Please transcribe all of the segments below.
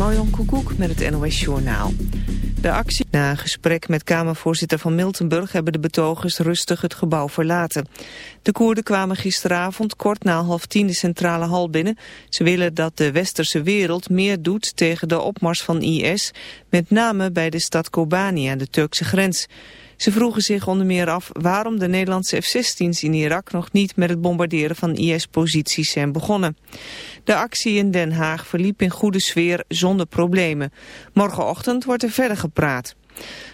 Marjon Koekoek met het NOS Journaal. De actie na een gesprek met Kamervoorzitter van Miltenburg... hebben de betogers rustig het gebouw verlaten. De Koerden kwamen gisteravond kort na half tien de centrale hal binnen. Ze willen dat de westerse wereld meer doet tegen de opmars van IS... met name bij de stad Kobani aan de Turkse grens... Ze vroegen zich onder meer af waarom de Nederlandse F-16's in Irak nog niet met het bombarderen van IS-posities zijn begonnen. De actie in Den Haag verliep in goede sfeer zonder problemen. Morgenochtend wordt er verder gepraat.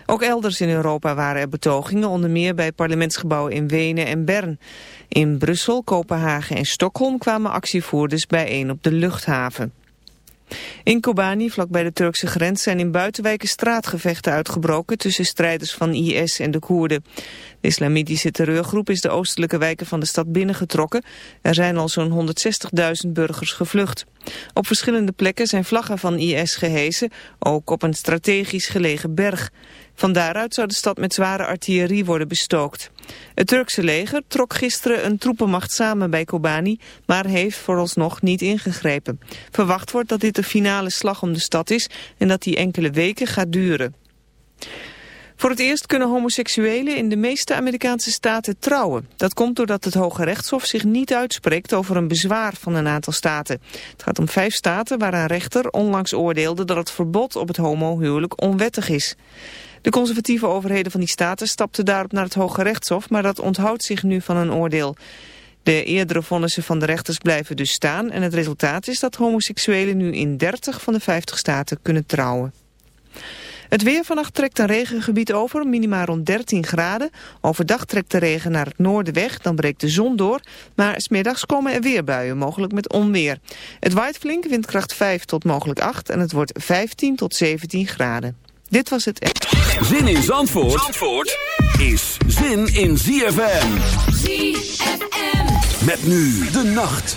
Ook elders in Europa waren er betogingen, onder meer bij parlementsgebouwen in Wenen en Bern. In Brussel, Kopenhagen en Stockholm kwamen actievoerders bijeen op de luchthaven. In Kobani, vlakbij de Turkse grens, zijn in buitenwijken straatgevechten uitgebroken tussen strijders van IS en de Koerden. De islamitische terreurgroep is de oostelijke wijken van de stad binnengetrokken. Er zijn al zo'n 160.000 burgers gevlucht. Op verschillende plekken zijn vlaggen van IS gehesen, ook op een strategisch gelegen berg. Van daaruit zou de stad met zware artillerie worden bestookt. Het Turkse leger trok gisteren een troepenmacht samen bij Kobani, maar heeft vooralsnog niet ingegrepen. Verwacht wordt dat dit de finale slag om de stad is en dat die enkele weken gaat duren. Voor het eerst kunnen homoseksuelen in de meeste Amerikaanse staten trouwen. Dat komt doordat het Hoge Rechtshof zich niet uitspreekt over een bezwaar van een aantal staten. Het gaat om vijf staten waar een rechter onlangs oordeelde dat het verbod op het homohuwelijk onwettig is. De conservatieve overheden van die staten stapten daarop naar het Hoge Rechtshof, maar dat onthoudt zich nu van een oordeel. De eerdere vonnissen van de rechters blijven dus staan en het resultaat is dat homoseksuelen nu in 30 van de 50 staten kunnen trouwen. Het weer vannacht trekt een regengebied over, minimaal rond 13 graden. Overdag trekt de regen naar het noorden weg, dan breekt de zon door. Maar smiddags komen er weer buien, mogelijk met onweer. Het waait flink, windkracht 5 tot mogelijk 8 en het wordt 15 tot 17 graden. Dit was het... Zin in Zandvoort, Zandvoort is zin in ZFM. ZFM. Met nu de nacht.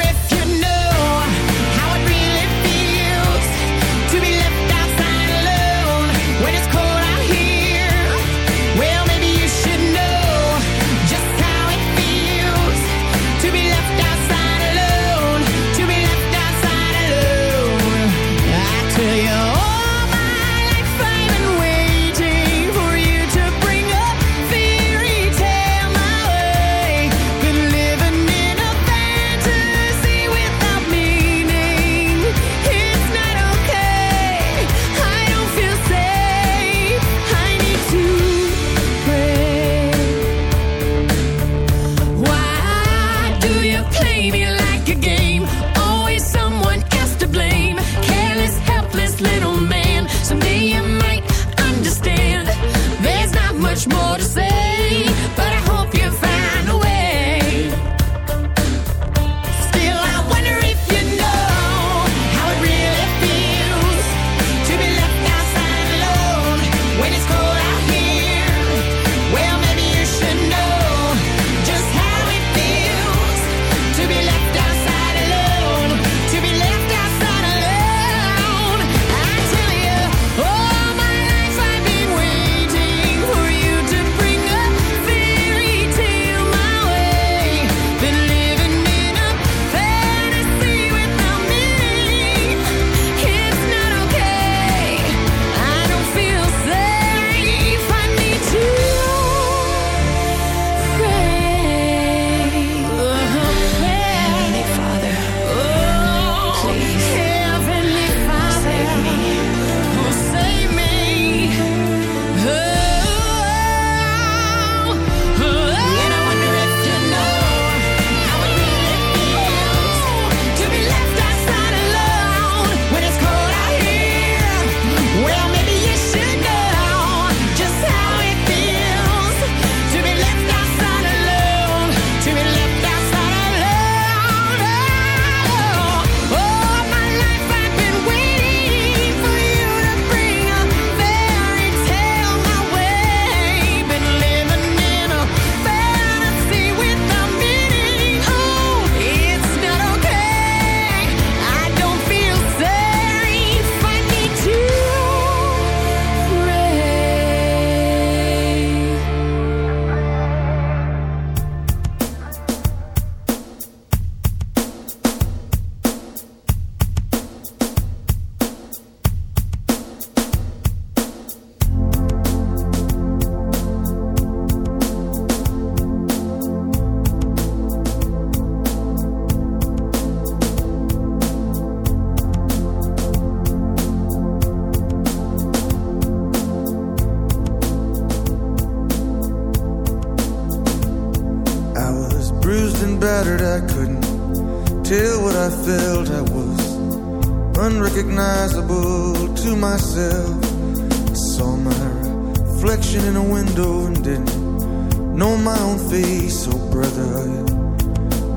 reflection in a window and didn't know my own face. Oh, brother,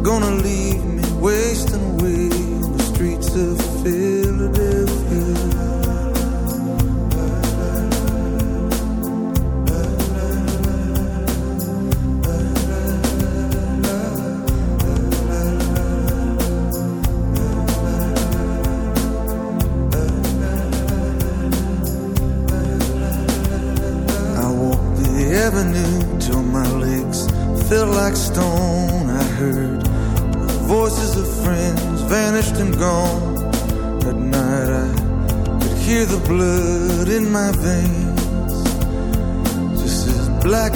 gonna leave me wasting away on the streets of Philadelphia?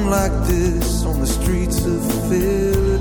like this on the streets of Philly.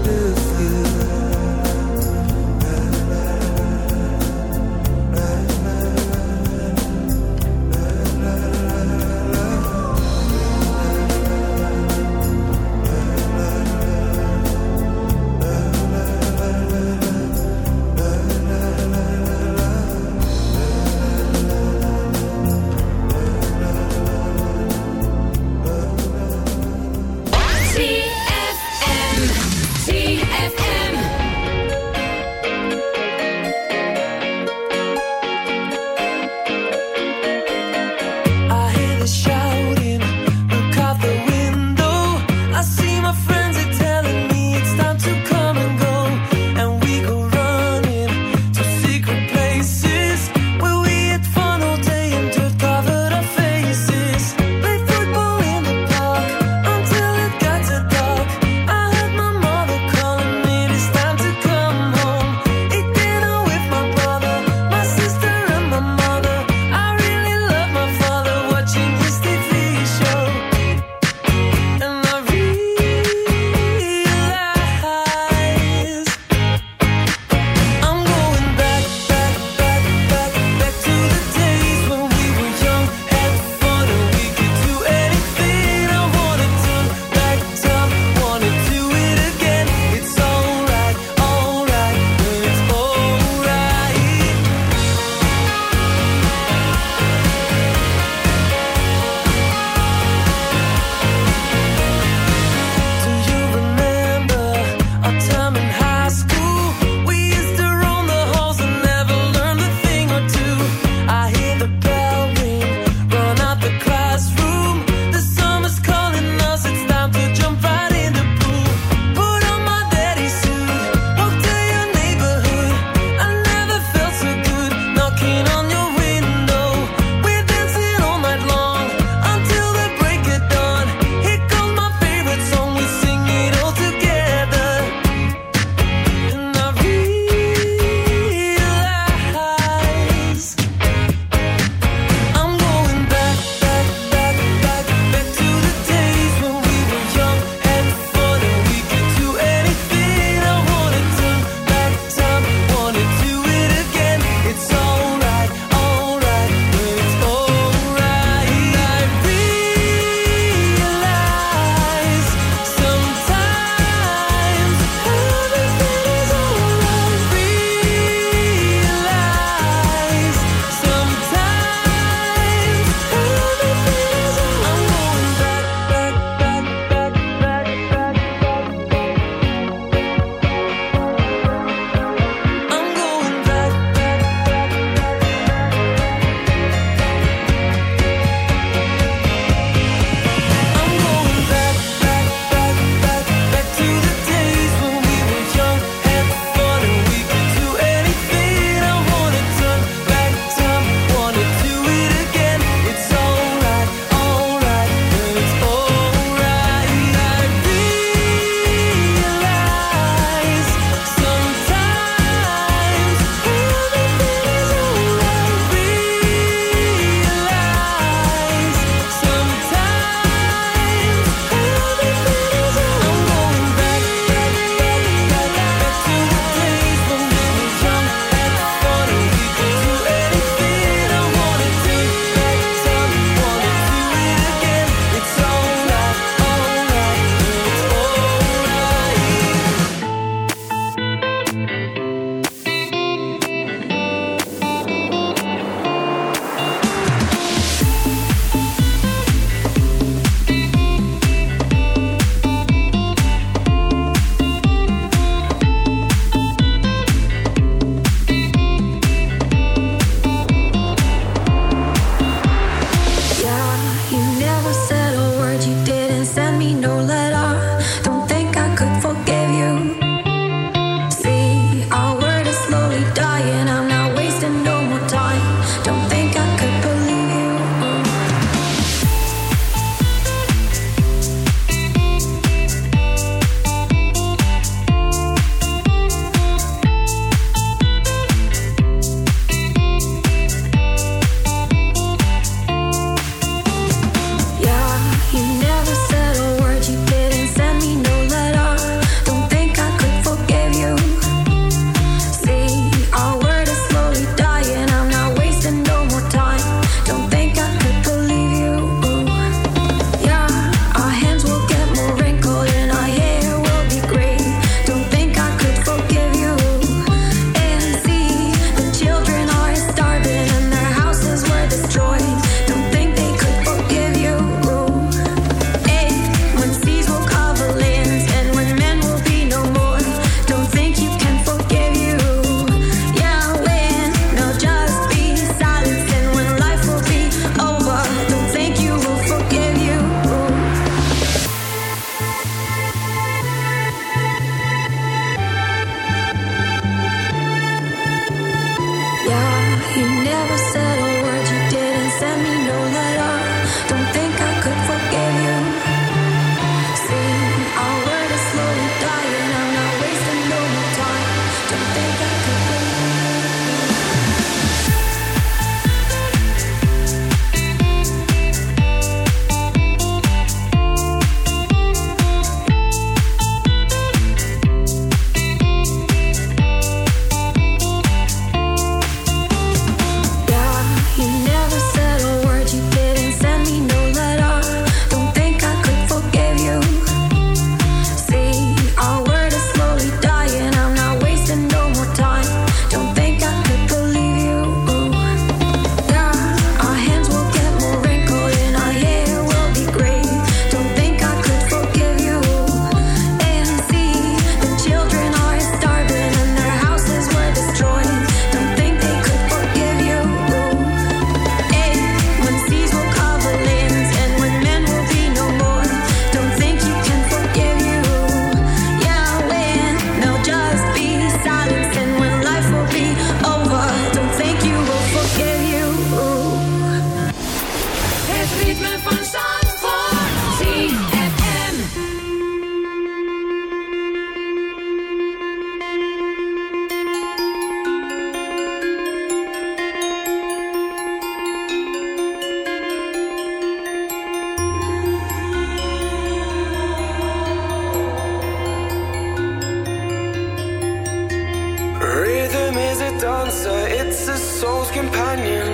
companion.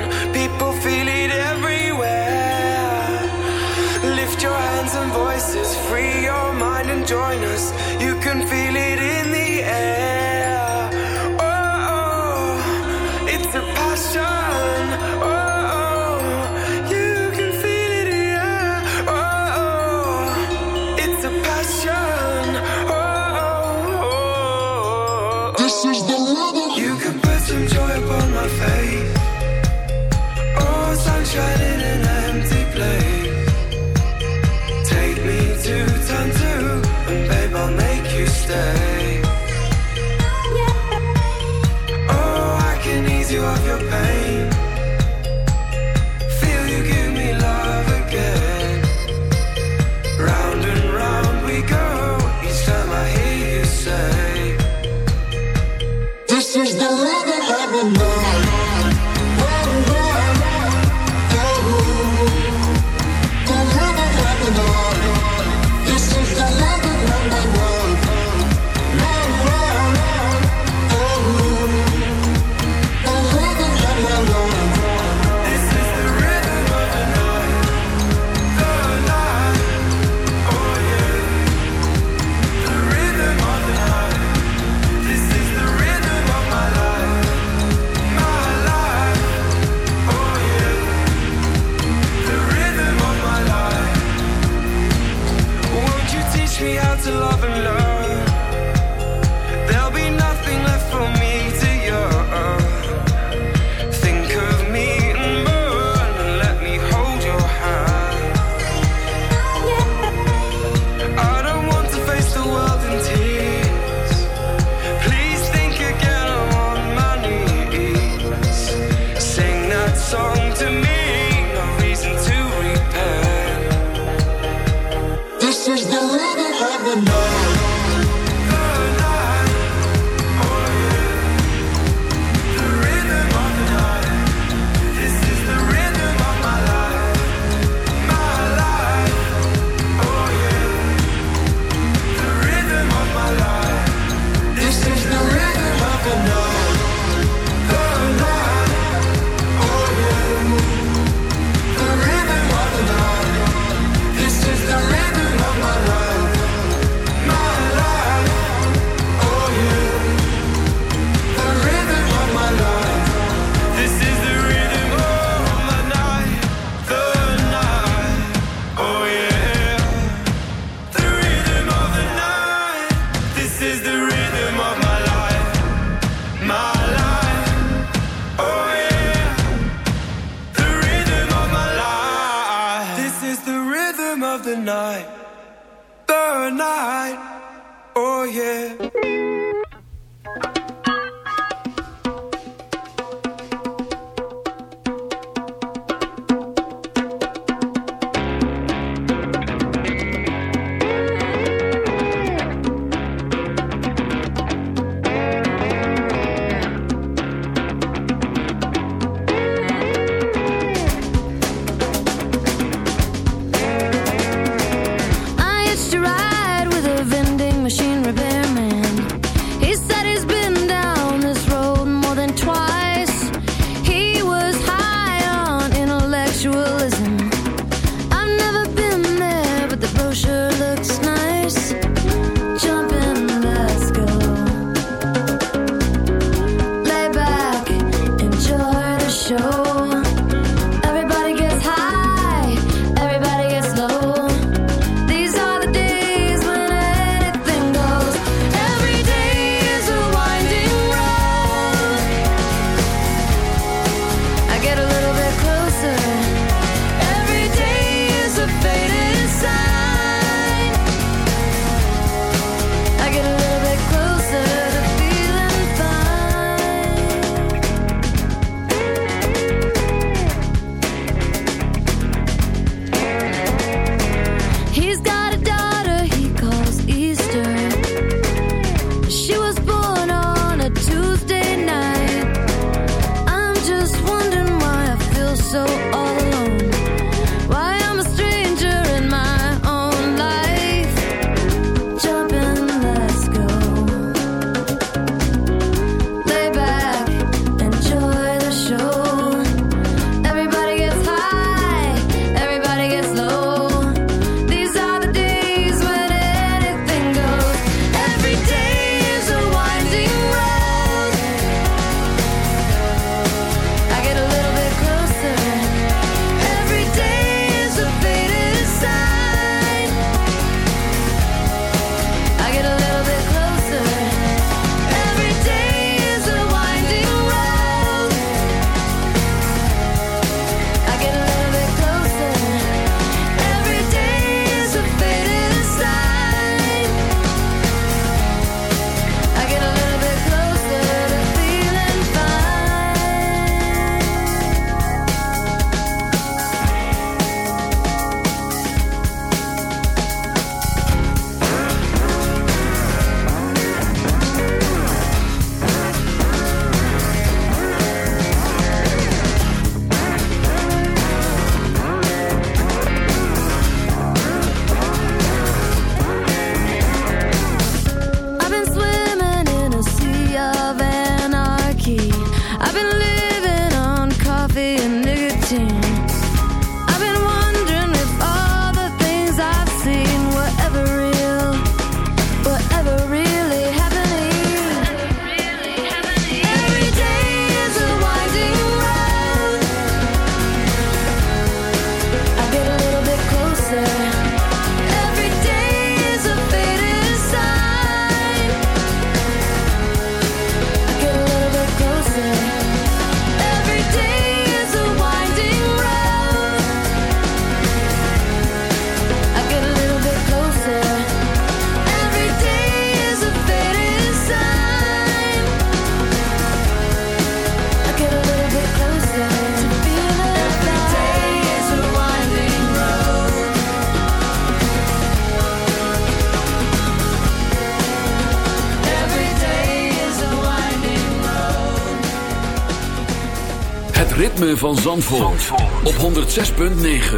ritme van Zandvoort, Zandvoort. op 106.9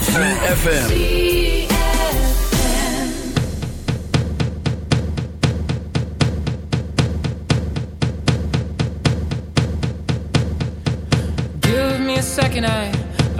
CFFM Give me a second eye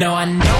No, I know.